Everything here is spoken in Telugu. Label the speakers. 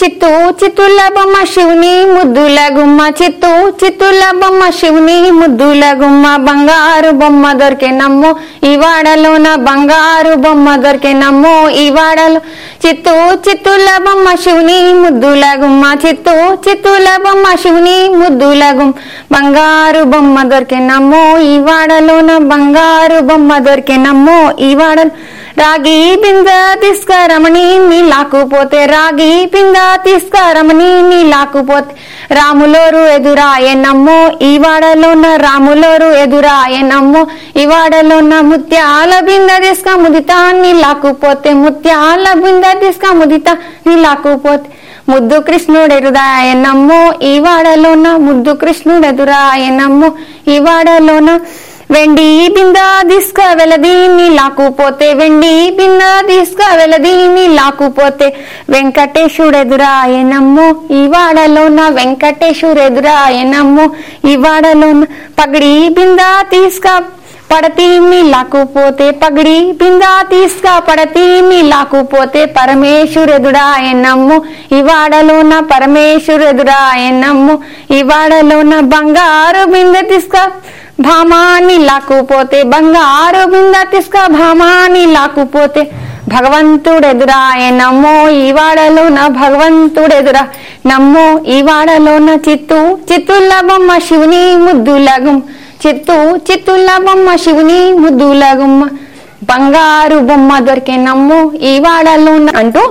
Speaker 1: చిత్తూ చిత్తుల బొమ్మ శివుని ముద్దుల గుమ్మ చిత్తూ చిత్తుల బొమ్మ శివుని ముద్దుల గుమ్మ బంగారు బొమ్మ దొరికే నమ్ము ఈ వాడలోన బంగారు బొమ్మ దొరికే నమ్ము ఈ వాడలో చిత్తూ చిత్తుల బొమ్మ శివుని ముద్దుల గుమ్మ చిత్తు చిత్తుల బొమ్మ శివుని ముద్దుల గుమ్మ బంగారు బొమ్మ దొరికే నమ్ము ఈ వాడలోన బంగారు బొమ్మ దొరికినమ్ము ఈ వాడలో రాగి బింద తీసుకరమణి నీ లాక్కుపోతే రాగి బింద తీసుకరమణి నీ లాక్కుపోతే రాములోరు ఎదురాయనమ్మో ఈ వాడలోన రాములోరు ఎదురాయనమ్మో ఈ వాడలోన ముత్యాల బింద తీసుక ముదిత నీ లాక్కుపోతే ముత్యాల బింద తీసుక ముదిత నీ లాక్కుపోతే ముద్దు కృష్ణుడు ఎదురాయనమ్మో ఈ వాడలోన ముద్దు కృష్ణుడు ఎదురాయనమ్మో ఈ వాడలోన వెండి బింద తీసుక వెలది లాక్కుపోతే వెండి బింద తీసుక వెలది లాక్కుపోతే. వెంకటేశుడు ఎదురాయ ఈ వాడలోన వెంకటేశుడు ఈ వాడలోన పగడి బింద తీసుక పడతీమి లాక్కుపోతే పగడి బింద తీసుక పడతి లాక్కుపోతే. పరమేశ్వరెదుడాయ నమ్ము ఈ వాడలోన పరమేశ్వరెదుడాయ ఈ వాడలోన బంగారు బింద తీసుక భామాని లాక్కుపోతే బంగారు బింద తీసుక భామాని లాక్కుపోతే భగవంతుడెదురాయ నమ్మో ఈ వాడలోన భగవంతుడెదురా నమ్మో ఈ వాడలోన చిత్తు చిత్తుల బొమ్మ శివుని ముద్దులగుమ్ చిత్తు చిత్తుల బొమ్మ శివుని ముద్దులగుమ్మ బంగారు బొమ్మ దొరికే నమ్ము ఈ వాడలోన అంటూ